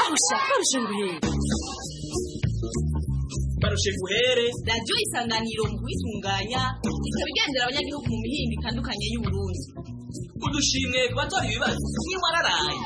kurusha karushingwe barushe guhere radiyo isanganiro mu kubitunganya ikaba igendera abanyagihugu mu mihinga itandukanye y'uburundi udushimwe ku batora ibibazo n'inwararaye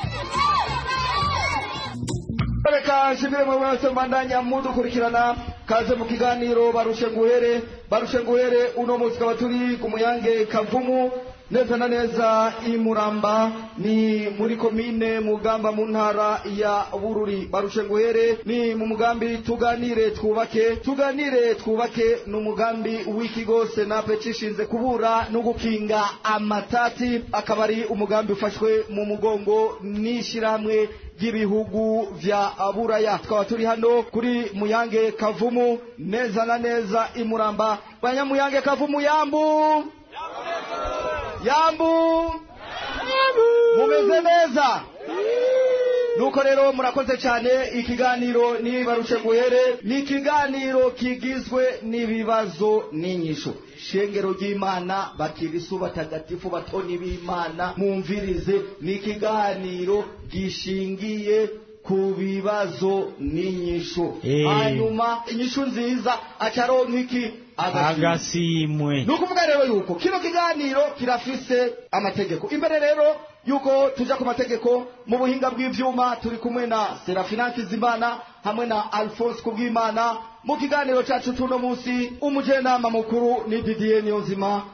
reka nshimire mwe wese mbandanya mudukurikirana kaze mu kiganiro barushe nguhere barushe nguhere uno munsi tukaba turi ku muyange kavumu neza na neza i muramba ni muri komine mugamba mu ntara ya bururi barushe nguhere ni mu mugambi tuganire twubake tuganire twubake ni umugambi w'ikigo senape cishinze kubura no gukinga amatati akaba ari umugambi ufashwe mu mugongo n'ishyirahamwe ry'ibihugu vya buraya tukaba turi hano kuri muyange kavumu neza na neza i muramba banyamuyange kavumu yambu yambu mumeze neza nuko rero murakoze cyane ikiganiro nibarushe guhere ni ikiganiro kigizwe n'ibibazo n'inyisho shengero ry'imana bakirisu batagatifu batoni b'imana mumvirize ni ikiganiro gishingiye ku bibazo n'inyisho hanyuma inyishu nziza acaronk'iki agasimwe ni rero yuko kino kiganiro kirafise amategeko imbere rero yuko tujya ku mategeko mu buhinga bw'ibyuma turi kumwe na serafina kizimana hamwe na alphonse kubwimana mu kiganiro cyacu tuno munsi umujyanama mukuru ni didier niyonzima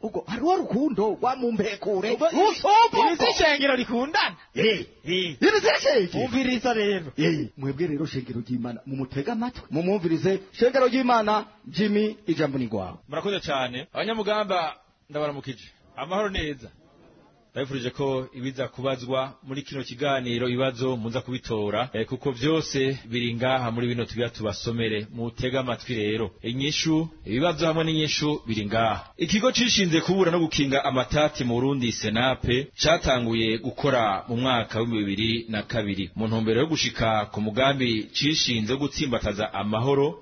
ubwo hariho rukundo wamumpekure rusumbu iri shengero rikundana iri shengero umviriza rero mwebwe rero shengero ry'imana mumutega amatwi mumumvirize shengero ry'imana jimmy ijambo ni rwawe murakoze cyane abanyamugamba ndabaramukije amahoro neza ndabifurije ko ibiza kubazwa muri kino kiganiro ibibazo muza kubitora eh, kuko byose biri ngaha muri bino tubya tubasomere mutega amatwi rero inyishu ibibazo hamwe n'inyishu biri ngaha ikigo cishinze kubura no gukinga amatati mu Burundi senape catanguye gukora mu mwaka w'ibihumbi bibiri na kabiri mu ntumbero yo gushika ku mugambi cishinze gutsimbataza amahoro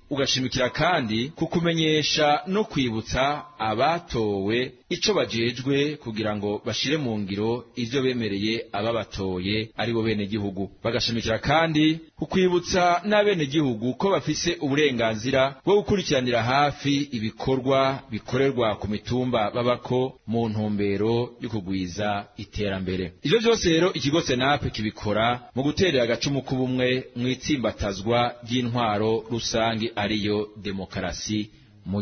ugashimikira kandi kukumenyesha no kwibutsa abatowe ico bajejwe kugira ngo bashire mu ngiro ivyo bemereye ababatoye ari bo bene gihugu bagashimikira kandi kukwibutsa n'abene gihugu ko bafise uburenganzira bwo gukurikiranira hafi ibikorwa bikorerwa ku mitumba babako mu ntumbero yo kugwiza iterambere ivyo vyose rero ikigo senape kibikora mu guterera agacumu k'ubumwe itsimbatazwa ry'intwaro rusange ariyo demokarasi mu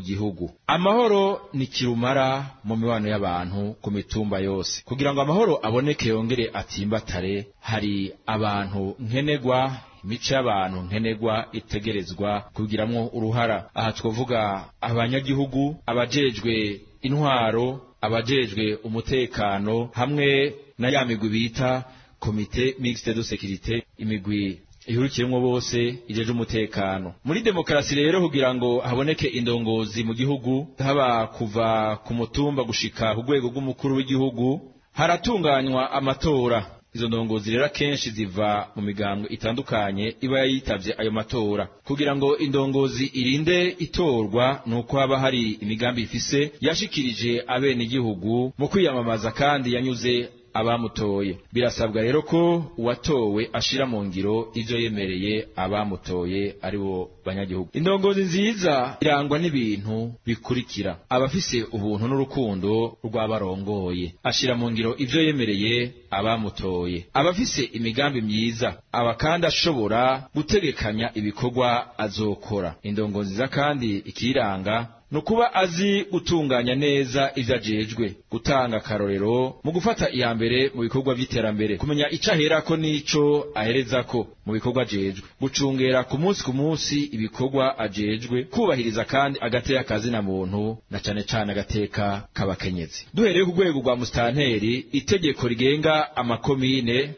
amahoro ni kirumara mu mibano y'abantu ku mitumba yose kugira ngo amahoro aboneke yongere atimbatare hari abantu nkenegwa imico y'abantu nkenegwa itegerezwa kugiramo uruhara aha twavuga abanyagihugu abajejwe intwaro abajejwe umutekano hamwe na ya migwi bita komite mixte de securite imigwi ihurikiyemo bose igeje umutekano muri demokarasi rero kugira ngo haboneke indongozi mu gihugu haba kuva ku mutumba gushika ku rwego rw'umukuru w'igihugu haratunganywa amatora izo ndongozi rero akenshi ziva mu migambwe itandukanye iba yitabye ayo matora kugira ngo indongozi irinde itorwa ni uko haba hari imigambi ifise yashikirije igihugu mu kwiyamamaza kandi yanyuze abamutoye birasabwa rero ko uwatowe ashira mu ngiro ibyo yemereye abamutoye ari banyagihugu indongozi nziza irangwa n'ibintu bikurikira abafise ubuntu n'urukundo rw'abarongoye ashyira mu ngiro ibyo yemereye abamutoye abafise imigambi myiza aba kandi ashobora gutegekanya ibikorwa azokora indongo nziza kandi ikiranga ni kuba azi gutunganya neza ibyo ajejwe gutanga akarorero mu gufata iya mbere mu bikorwa by'iterambere kumenya icyo n’icyo ahereza ko mu bikorwa ajejwe gucungera ku munsi ku munsi ibikorwa ajejwe kubahiriza kandi agateka na muntu na cane cane agateka k'abakenyezi duhereye ku rwego rwa musitanteri itegeko rigenga amakomine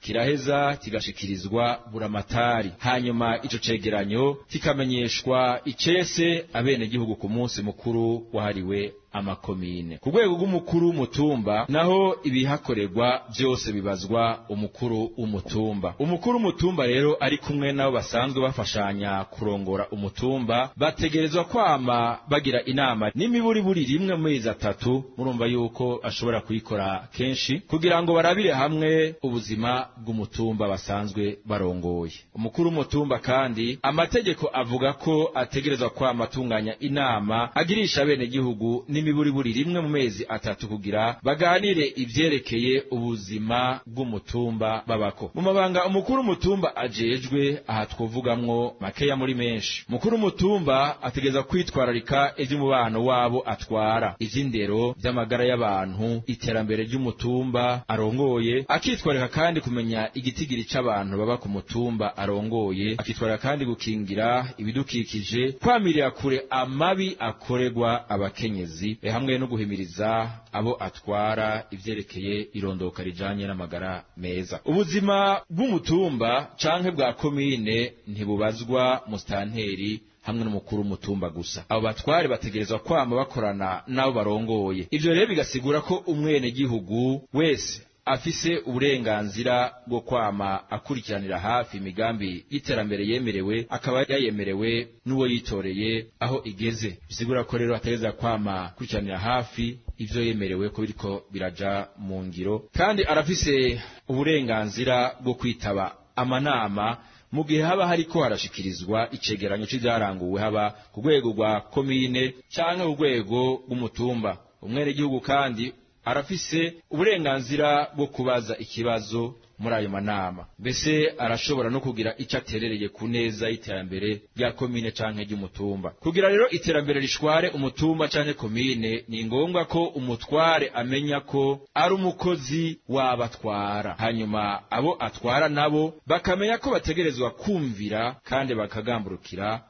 kiraheza kigashikirizwa buramatari hanyuma ico cegeranyo kikamenyeshwa icese abenegihugu ku munsi mukuru wahariwe amakomine ku rwego rw'umukuru w'umutumba naho ibihakorerwa byose bibazwa umukuru w'umutumba umukuru w'umutumba rero ari kumwe n'abo basanzwe bafashanya kurongora umutumba bategerezwa kwama bagira inama n'imiburiburi rimwe mu mezi atatu murumva yuko ashobora kuyikora kenshi kugira ngo barabire hamwe ubuzima bw'umutumba basanzwe barongoye umukuru w'umutumba kandi amategeko avuga ko ategerezwa kwama atunganya inama agirisha abenegihugu n'imi n'imiburi buri rimwe mu mezi atatu kugira baganire ibyerekeye ubuzima bw'umutumba babako mu mabanga umukuru mutumba ajejwe aha twovugamwo makeya muri menshi mukuru w'umutumba ategeza kwitwararika iby'umubano wabo atwara iby'indero by'amagara y'abantu iterambere ry'umutumba arongoye akitwararika kandi kumenya igitigiri cy'abantu baba ku mutumba arongoye akitwararika kandi gukingira ibidukikije kwamirira kure amabi akoregwa abakenyezi akazi hamwe no guhimiriza abo atwara ibyerekeye irondoka rijanye n'amagara meza ubuzima bw'umutumba canke bwa komine ntibubazwa mustanteri hamwe n'umukuru w'umutumba gusa abo batware bategerezwa kwama bakorana n'abo barongoye ivyo rero bigasigura ko umwenegihugu wese afise uburenganzira bwo kwama akurikiranira hafi imigambi y'iterambere yemerewe akaba yayemerewe n'uwo yitoreye aho igeze bisigura ko rero ategereza kwama akurikiranira hafi ibyo yemerewe ko biriko biraja mu ngiro kandi arafise uburenganzira bwo kwitaba amanama mu gihe haba hariko harashikirizwa icegeranyo c'ivyaranguwe haba ku rwego rwa komine canke urwego rwego rw'umutumba umwenegihugu kandi arafise uburenganzira bwo kubaza ikibazo muri ayo manama mbese arashobora no kugira icyo aterereye ku neza y'iterambere rya komine canke ry'umutumba kugira rero iterambere rishware umutumba canke komine ni ngombwa ko umutware amenya ko ari umukozi w'abatwara hanyuma abo atwara nabo bakamenya ko bategerezwa kumvira kandi bakagamburukira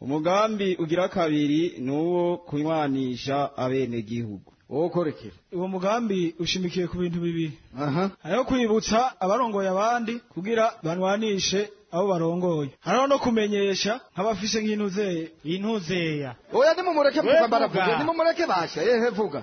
umugambi ugira kabiri ni uwo kunywanisha abenegihugu wowe ukorekera uwo mugambi ushimikiye ku bintu bibiri aha hariho kwibutsa abarongoye abandi kugira banwanishe abo barongoye hariho no kumenyesha nk'abafise nk'intuzeya intuzeya oya nimumureke vuga mbaravuga nimumureke basha yehe vuga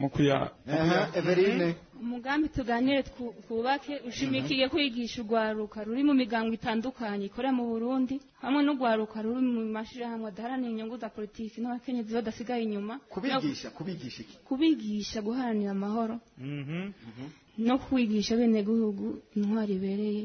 mu kuyaha umugambi tuganire twubake ushimikiye kwigisha urwaruka ruri mu migambo itandukanye ikorera mu burundi hamwe n'urwaruka ruri mu mashyirahamwe adaharanira inyungu za politiki n'abakenyezi badasigaye inyuma kubigisha kubigisha kubigisha guharanira amahoro mhm. Mhm. no kwigisha abenegihugu intwari ibereye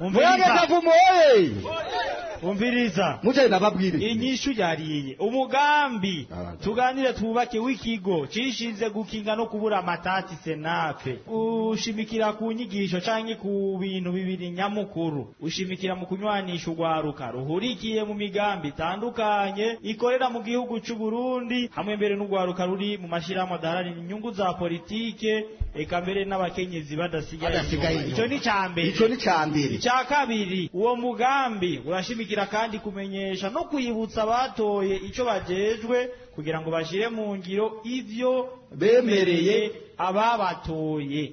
umva umuhoye umviriza muce ndababwire inyishu yariye umugambi tuganire twubake w'ikigo cishinze gukinga no kubura amatati senape ushimikira ku nyigisho canke ku bintu bibiri nyamukuru ushimikira mu kunywanisha urwaruka ruhurikiye mu migambi itandukanye ikorera mu gihugu c'u Burundi hamwe mbere mu mashirahamwe adaharanira inyungu za politike eka mbere n'abakenyezi badasigaye ico ni cambere ico ni cambere ica kabiri uwo mugambi urashimikira kubibabwira kandi kumenyesha no kuyibutsa abatoye icyo bagejwe kugira ngo bashyire mu ngiro ibyo bemereye ababatoye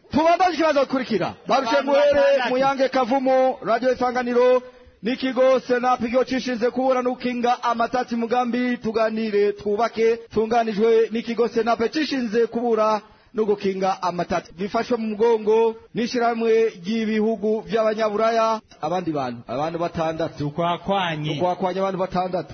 tubambaje ikibazo gikurikira barushe muhere muyange kavumu radiyo isanganiro n'ikigo senapu ikigo cishinze kubura n'ukinga amatati mugambi tuganire twubake tunganijwe n'ikigo senapu cishinze kubura no gukinga amatati bifashwe mu mugongo n'ishyirahamwe ry'ibihugu by'abanyaburaya abandi bantu abantu batandatu tukwakwanye tukwakwanye abantu batandatu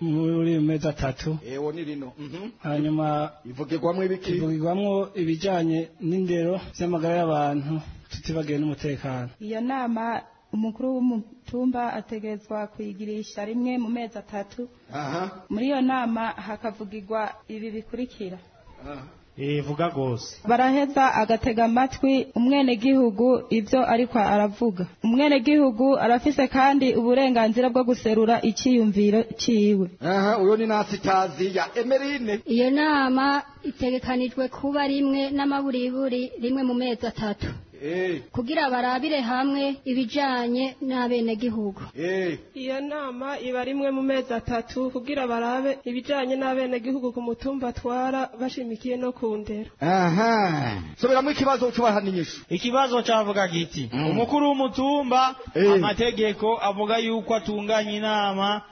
muri mezi atatu ewo eh, ni rino mhm. hanyuma ivugirwamo ibiki ivugirwamo ibijyanye n'indero z'amagara y'abantu tutibagiwe n'umutekano iyo nama umukuru w'umutumba ategerezwa kuyigirisha rimwe mu mezi atatu muri iyo nama hakavugirwa ibi bikurikira ivuga rwose baraheza agatega amatwi umwenegihugu ibyo ariko aravuga umwenegihugu arafise kandi uburenganzira bwo guserura icyiyumviro cyiwe aha ni natsi itazi iyo nama itegekanijwe kuba rimwe n'amaburiburi rimwe mu mezi atatu kugira barabire hamwe ibijyanye n'abenegihugu iyo nama iba rimwe mu mezi atatu kugira barabe ibijyanye n'abenegihugu ku mutumba atwara bashimikiye no ku ndera subiramo ikibazo cy'ubahaninyisho ikibazo cyavuga giti mm. umukuru w'umutumba amategeko avuga yuko atunganya inama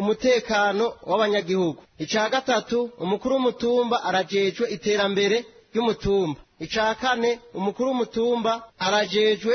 umutekano w'abanyagihugu icya gatatu umukuru w'umutumba arajejwe iterambere ry'umutumba icya kane umukuru w'umutumba arajejwe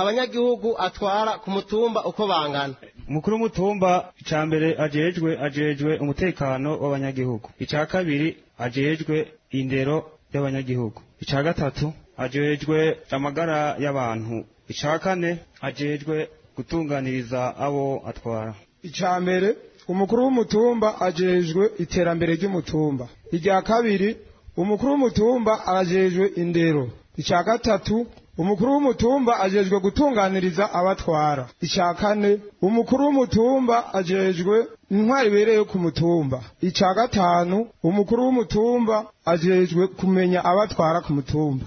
abanyagihugu atwara ku mutumba uko bangana umukuru w'umutumba icya mbere ajejwe ajejwe umutekano w'abanyagihugu icya kabiri ajejwe indero y'abanyagihugu icya gatatu ajejwe amagara y'abantu icya kane ajejwe gutunganiriza abo atwara icya mbere umukuru w'umutumba ajejwe iterambere ry'umutumba irya kabiri umukuru w'umutumba ajejwe indero icya gatatu umukuru w'umutumba ajejwe gutunganiriza abatwara icya kane umukuru w'umutumba ajejwe intwari ibereye ku mutumba icya gatanu umukuru w'umutumba ajejwe kumenya abatwara ku mutumba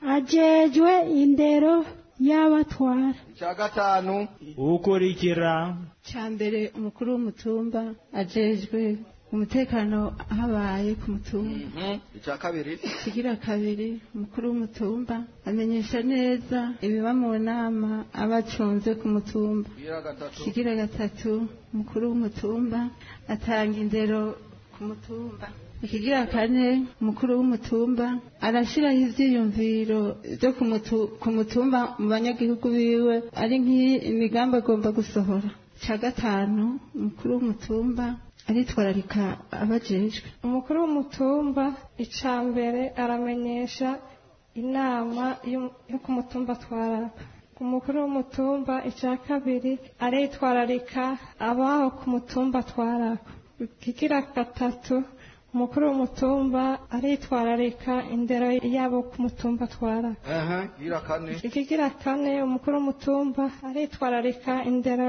agejwe indero y'abatwara icya gatanu ukurikira icya mbere umukuru w'umutumba ajejwe umutekano habaye ku mutumba mhm. icya kabiri kigira kabiri umukuru w'umutumba amenyesha neza ibiba mu nama abacunze ku mutumba kigira gatatu umukuru w'umutumba atanga indero ku mutumba ikigira kane umukuru w'umutumba arashyiraho ibyiyumviro byo ku mutumba mu banyagihugu biwe ari nk'iyi agomba gusohora cya gatanu umukuru w'umutumba aritwararika abajejwe umukuru w'umutumba icambere aramenyesha inama yo kumutumba mutumba twaraka umukuru w'umutumba icya kabiri aritwararika abaho kumutumba mutumba twaraka kigira gatatu umukuru w'umutumba aritwararika indero yabo ku mutumba twara kane umukuru w'umutumba aritwararika indero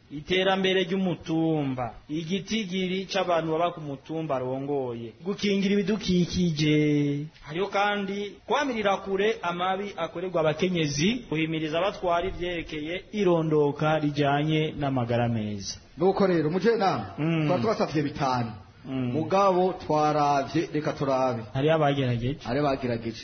iterambere ry'umutumba igitigiri cy’abantu baba ku mutumba arongoye gukingira ibidukikije Hariyo kandi kwamirira kure amabi akorerwa abakenyezi guhimiriza abatwara ibyerekeye irondoka rijyanye n'amagara meza nuko rero umujyanama mm. twaba tubasavye bitanu Hmm. mugabo twarabye reka turabe hariyo abagerageje hariyo abagerageje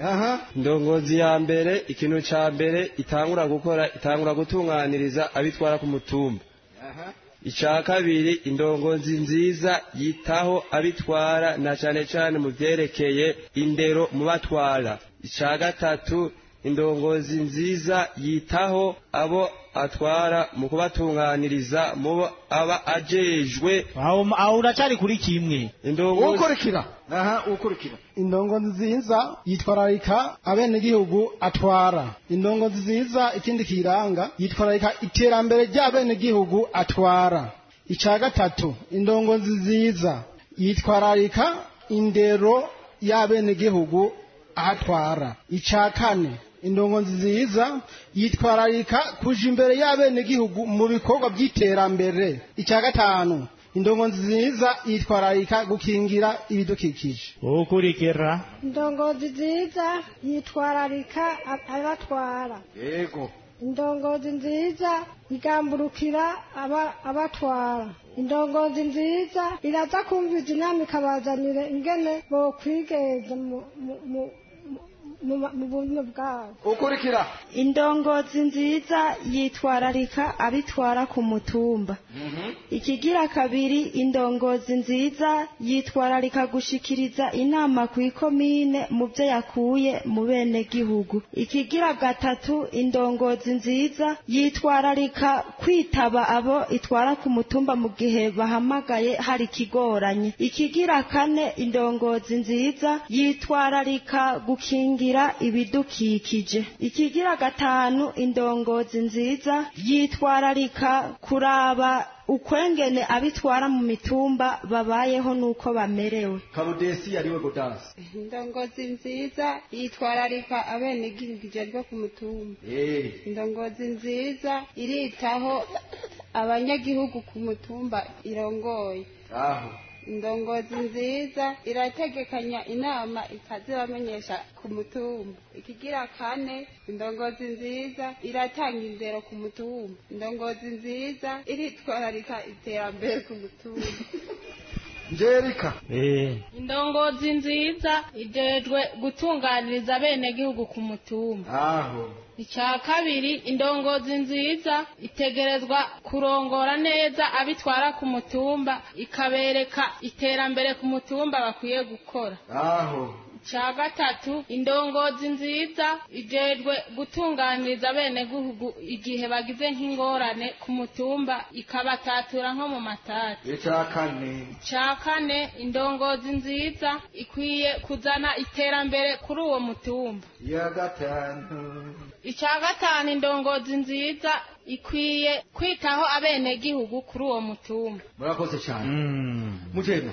aha ndongozi ya mbere ikintu cya mbere itangura gukora itangura gutunganiriza abitwara ku mutumba icya kabiri indongozi nziza yitaho abitwara na cyane cyane mu byerekeye indero mu batwara icya gatatu indongozi nziza yitaho abo atwara mu kubatunganiriza mu aba ajejwe aho uracari kuri kimwe ukurikira aha ukurikira indongo nziza yitwararika abenegihugu atwara indongo nziza ikindi kiranga yitwararika iterambere ry'abenegihugu atwara icya gatatu indongo nziza yitwararika indero y'abenegihugu ahatwara icya kane indongo nziza yitwararika kuja imbere y'abenegihugu mu bikorwa by'iterambere icya gatanu indongozi nziza yitwararika gukingira ibidukikije ukurikira indongo nziza yitwararika abatwara yego indongozi nziza igamburukira abatwara indongozi nziza iraza kumva inama ikabazanira ingene bokwigeza ukurikira indongozi nziza yitwararika abitwara ku mutumba mm-hmm. ikigira kabiri indongozi nziza yitwararika gushikiriza inama ku ikomine mu byo yakuye mu bene gihugu ikigira gatatu indongozi nziza yitwararika kwitaba abo itwara ku mutumba mu gihe bahamagaye hari ikigoranye ikigira kane indongozi nziza yitwararika gukingira gusigasira ibidukikije ikigira gatanu indongozi nziza yitwararika kuraba ukwengene abitwara mu mitumba babayeho nuko bamerewe karudesi yariwe godanse eh, indongozi nziza yitwararika abenegirigije ryo ku mutumba eh. indongozi nziza iritaho abanyagihugu ku mutumba irongoye aho indongozi nziza irategekanya inama ikazibamenyesha ku mutumba ikigira kane indongozi nziza iratanga inzero ku mutumba indongozi nziza iritwararika iterambere ku mutumba ngereka eh. indongozi nziza igejwe gutunganiriza bene gihugu ku mutumba aho icya kabiri indongozi nziza itegerezwa kurongora neza abitwara ku mutumba ikabereka iterambere ku mutumba bakwiye gukora aho cya gatatu indongozi nziza ijejwe gutunganiriza abenegihugu igihe bagize nk'ingorane ku mutumba ikabatatura nko mu matati icya kane indongozi nziza ikwiye kuzana iterambere kuri uwo mutumba icya gatanu indongozi nziza ikwiye kwitaho abenegihugu kuri uwo mutumba murakoze cyane mm. mugenda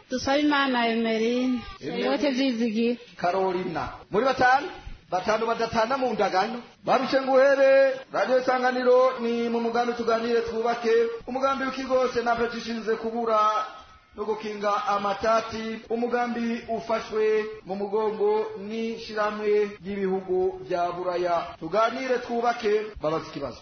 dusabe imana emeline yote karolina muri batanu batanu badatana mu ndagano barushe nguhere radiyo isanganiro ni mu mugambi tuganire twubake umugambi w'ikigose natwe tushinze kubura no gukinga amatati umugambi ufashwe mu mugongo n'ishyirahamwe ry'ibihugu bya buraya tuganire twubake babaze ikibazo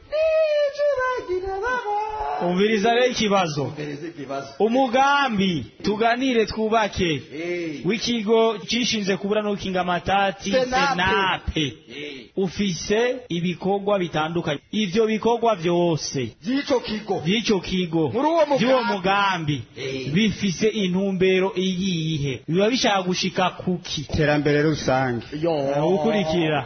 Nitiragi umviriza rero ikibazo umugambi tuganire twubake w'ikigo cishinze kubura no kingamatati senape ufise ibikorwa bitandukanye ivyo bikorwa vyose vy'ico kigo vy'ico kigo vy'uwo mugambi bifise intumbero iyihe biba bishaka gushika kuki iterambere rusange gukurikira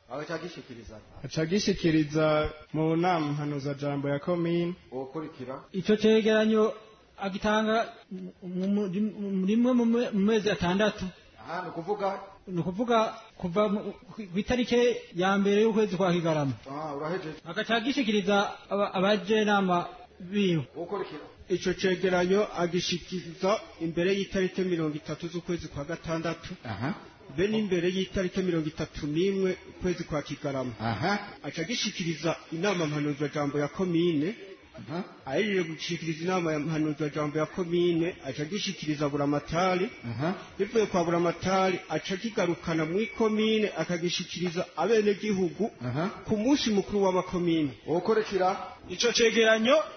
acagishikiriza mu nama mpanuzajambo ya komine ukurikira ico cegeranyo agitanga rimwe mu mezi atandatu ah, ni ukuvuga ni ukuvuga kuva ku itariki ya mbere y'ukwezi kwa kigarama ah, agaca agishyikiriza abajenama biwe icyo cyegeranyo agishikiriza imbere y'itariki mirongo itatu z'ukwezi kwa gatandatu be n'imbere y'itariki mirongo itatu n'imwe ukwezi kwa kigarama aca agishikiriza inama mpanuzajambo ya komine ahejeje gushyikiriza inama ya mpanurwajambo ya komine aca agishyikiriza buramatari bivuye kwa buramatari aca agigarukana muri komine akagishyikiriza abenegihugu ku munsi mukuru w'amakomine wokorekera icyo cyegeranyo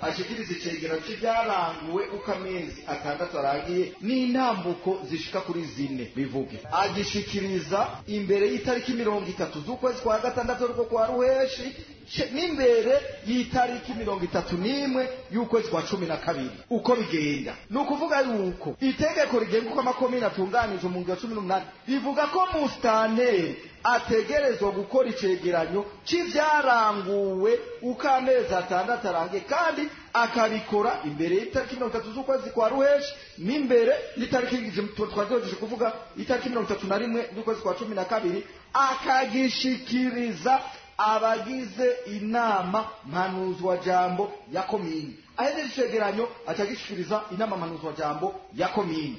ashyikiriza icegera cy'ibyaranguwe uko amezi atandatu arangiye n'intambuko zishika kuri zine bivuge agishikiriza imbere y'itariki mirongo itatu z'ukwezi kwa gatandatu ariko kwa ruheshi n'imbere y'itariki mirongo itatu n'imwe y'ukwezi kwa cumi na kabiri uko bigenda ni ukuvuga yuko itegeko rigenga uko amakomini atunganije umwuga wa cumi n'umunani rivuga ko musitanteri ategerezwa gukora icegeranyo cy'ibyaranguwe uko amezi atandatu arangiye kandi akabikora imbere y'itariki mirongo itatu z'ukwezi kwa ruheshi n'imbere y'itariki twazogeje kuvuga itariki mirongo itatu na rimwe z'ukwezi kwa cumi na kabiri akagishikiriza abagize inama mpanuzwa jambo ya komini ahejeje icegeranyo acagishikiriza inama mpanuzwa jambo ya komini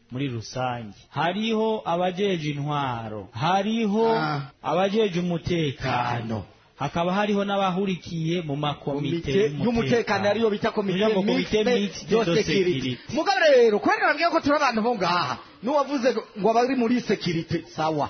muri rusange hariho abajeje intwaro hariho ah. abajeje umutekano hakaba hariho n'abahurikiye mu makomite y'umutekano ariyo bita komite yose kirite mugabo rero kubera nababwiye ko turi abantu bo ngaha n'uwavuze ngo abari muri sekirite sawa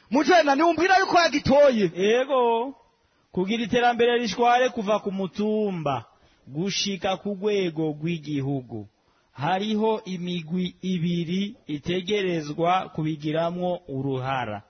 mujyana niwumbwira yuko yagitoye yego kugira iterambere rishware kuva ku mutumba gushika ku rwego rw'igihugu hariho imigwi ibiri itegerezwa kubigiramo uruhara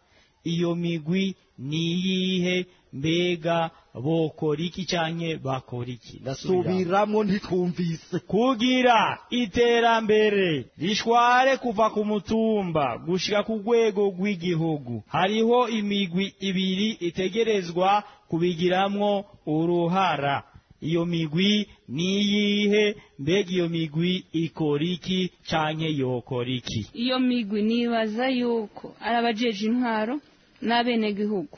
iyo migwi ni iyihe mbega bokora iki cyane bakora iki ndasubiramo ntitwumvise kugira iterambere rishware kuva ku mutumba gushyira ku rwego rw'igihugu hariho imigwi ibiri itegerezwa kubigiramo uruhara iyo migwi niyihe mbega iyo migwi ikora iki cyane yokora iki iyo migwi nibaza yuko ari intwaro n'abenegihugu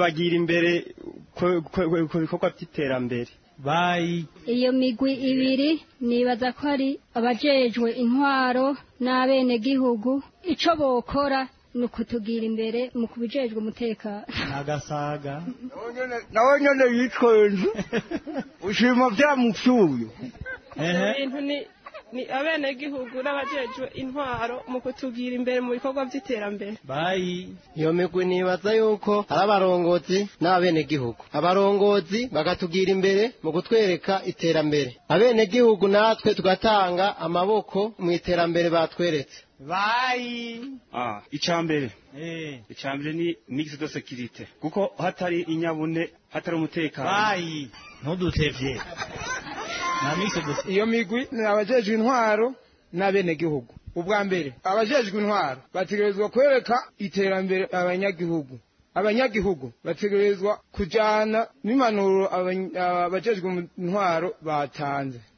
bagira imbere ku bikorwa by'iterambere bayi iyo migwi ibiri nibaza ko ari abajejwe intwaro n'abenegihugu ico bokora ni ukutugira imbere mu kubijejwe umutekano agasaga nawe nyine yitwenze ushima bya mupfuye ni abenegihugu n'abajejwe intwaro mu kutugira imbere mu bikorwa by'iterambere bayi iyo migwi nibaza yuko ari abarongozi n'abenegihugu abarongozi bagatugira imbere mu kutwereka iterambere abenegihugu natwe tugatanga amaboko mu iterambere batweretse bayi ah, mbere eh. mbere ni migisi do sekirite kuko hatari inyabune hatari umutekano bayi ntudutebye iyo migwi ni abajejwe intwaro n'abenegihugu ubwa mbere abajejwe intwaro bategerezwa kwereka iterambere abanyagihugu abanyagihugu bategerezwa kujyana n'impanuro abajejwe intwaro batanze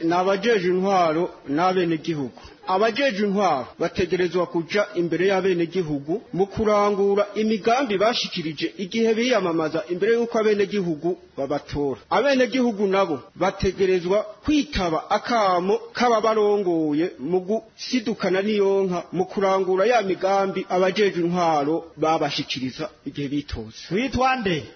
ni intwaro n'abenegihugu abajeje intwaro bategerezwa kuja imbere y'abenegihugu mu kurangura imigambi bashikirije igihe biyamamaza imbere y'uko abenegihugu babatora abenegihugu nabo bategerezwa kwitaba akamo k'ababarongoye mu gusidukana n'iyonka mu kurangura ya migambi abajeje intwaro babashikiriza igihe bitoza witwa nde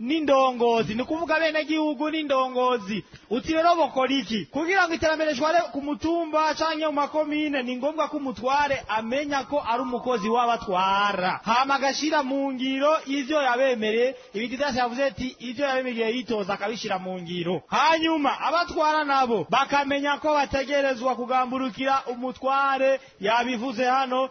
n'indongozi ni kuvuga bene gihugu n'indongozi uti rero kugira ngo iterambere rishware ku mutumba cyangwa mu makomine ni ngombwa ko umutware amenya ko ari umukozi w'abatwara hama agashyira mu ngiro ivyo yabemereye ibitidasi yavuze ati ivyo yabemereye yitoza akabishyira mu ngiro hanyuma abatwara nabo bakamenya ko bategerezwa kugamburukira umutware yabivuze hano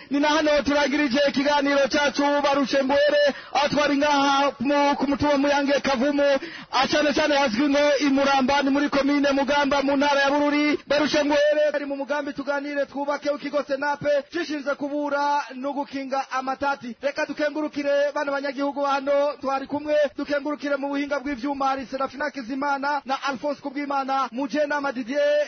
ni na hano turangirije ikiganiro cyacu barushe mbwere aho twari ngaha ku mutuba muyange kavumu ah, cyane cyane hazwi nko imuramba ni muri komine mugamba mu ntara ya bururi barusha ngwere ari mu mugambi tuganire twubake ukigo senape cishinze kubura no gukinga amatati reka dukengurukire bana banyagihugu hano twari kumwe dukengurukire mu buhinga bw'ivyuma hari serafina kizimana na alphonse kubwimana muje na madidier